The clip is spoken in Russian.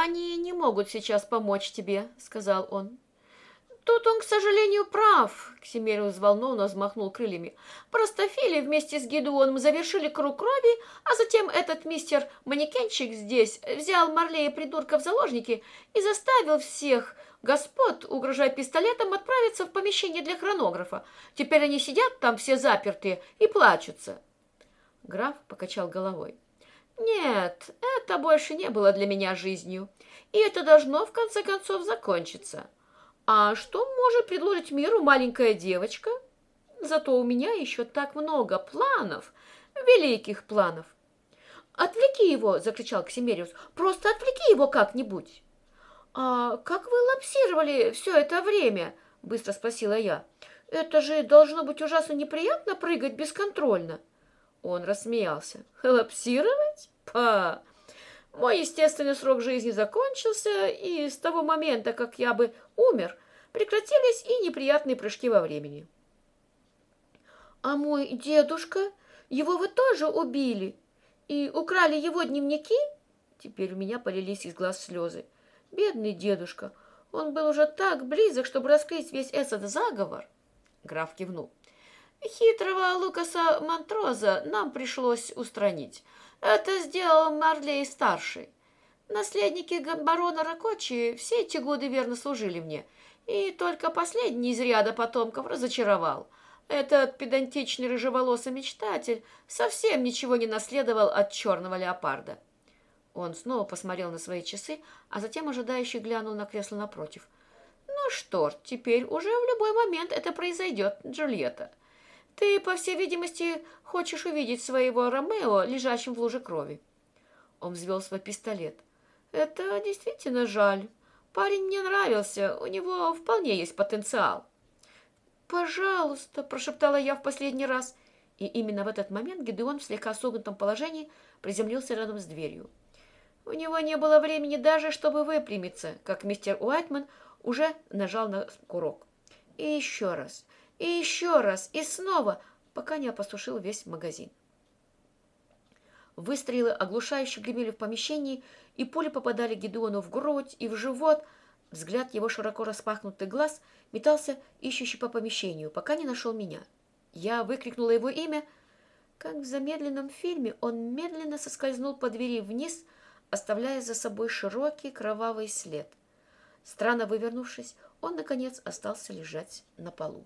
«Они не могут сейчас помочь тебе», — сказал он. Тут он, к сожалению, прав, Ксимерий взволнованно взмахнул крыльями. Простофили вместе с Гедуоном завершили круг крови, а затем этот мистер Манекенчик здесь взял Марлея придурка в заложники и заставил всех господ, угрожая пистолетом, отправиться в помещение для хронографа. Теперь они сидят там все запертые и плачутся. Граф покачал головой. Нет, это больше не было для меня жизнью, и это должно в конце концов закончиться. А что может предложить миру маленькая девочка? Зато у меня еще так много планов, великих планов. «Отвлеки его!» – закричал Ксимериус. «Просто отвлеки его как-нибудь!» «А как вы лапсировали все это время?» – быстро спросила я. «Это же должно быть ужасно неприятно прыгать бесконтрольно!» Он рассмеялся. «Лапсировать? Па! Мой естественный срок жизни закончился, и с того момента, как я бы умер, прекратились и неприятные прыжки во времени. «А мой дедушка? Его вы тоже убили? И украли его дневники?» Теперь у меня полились из глаз слезы. «Бедный дедушка! Он был уже так близок, чтобы раскрыть весь этот заговор!» Граф кивнул. «Хитрого Лукаса Монтроза нам пришлось устранить. Это сделал Марлей-старший. Наследники барона Ракочи все эти годы верно служили мне, и только последний из ряда потомков разочаровал. Этот педантичный рыжеволосый мечтатель совсем ничего не наследовал от черного леопарда. Он снова посмотрел на свои часы, а затем ожидающе глянул на кресло напротив. «Ну что ж, теперь уже в любой момент это произойдет, Джульетта. Ты, по всей видимости, хочешь увидеть своего Ромео, лежащим в луже крови. Он взвел свой пистолет. Это действительно жаль. Парень мне нравился, у него вполне есть потенциал. «Пожалуйста», – прошептала я в последний раз. И именно в этот момент Гедеон в слегка согнутом положении приземлился рядом с дверью. У него не было времени даже, чтобы выпрямиться, как мистер Уайтман уже нажал на курок. И еще раз – и еще раз, и снова, пока не опустошил весь магазин. Выстрелы оглушающе гремели в помещении, и пули попадали Гедеону в грудь и в живот. Взгляд его широко распахнутых глаз метался, ищущий по помещению, пока не нашел меня. Я выкрикнула его имя. Как в замедленном фильме, он медленно соскользнул по двери вниз, оставляя за собой широкий кровавый след. Странно вывернувшись, он, наконец, остался лежать на полу.